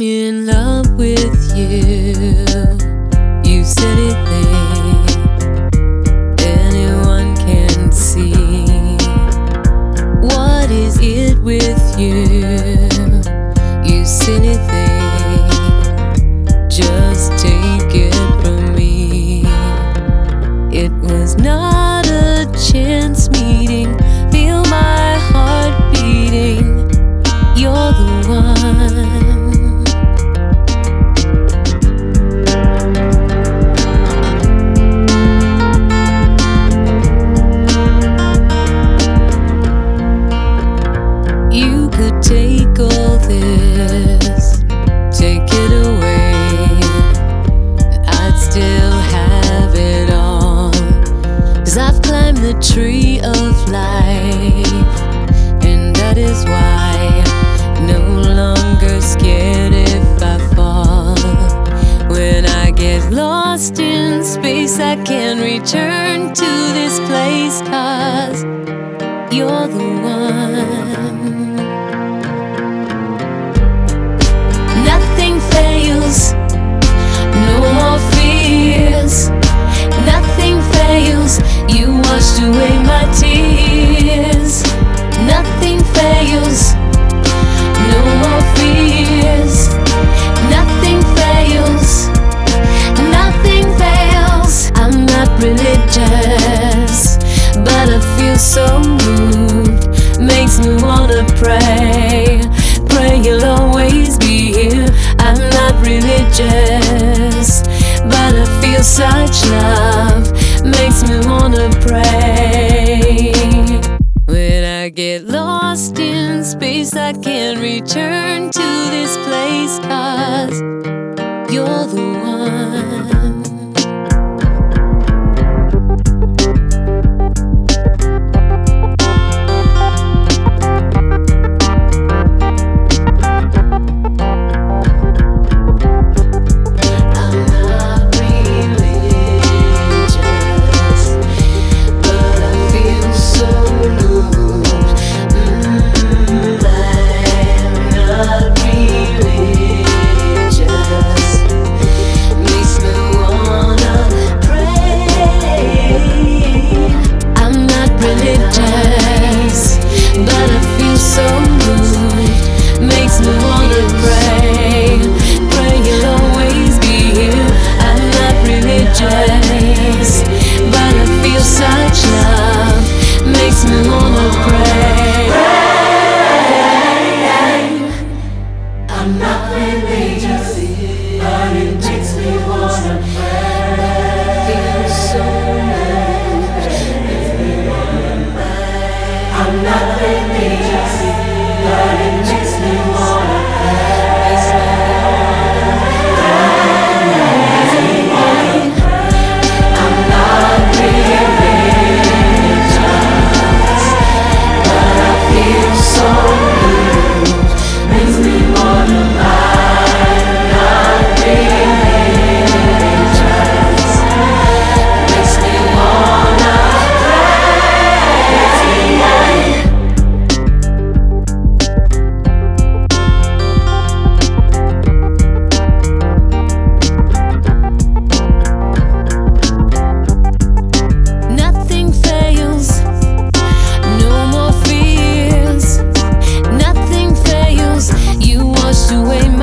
I'm in love with you. You said it. place I can return to. religious, but I feel such love makes me wanna pray. When I get lost in space, I can't return to this place, cause you're the away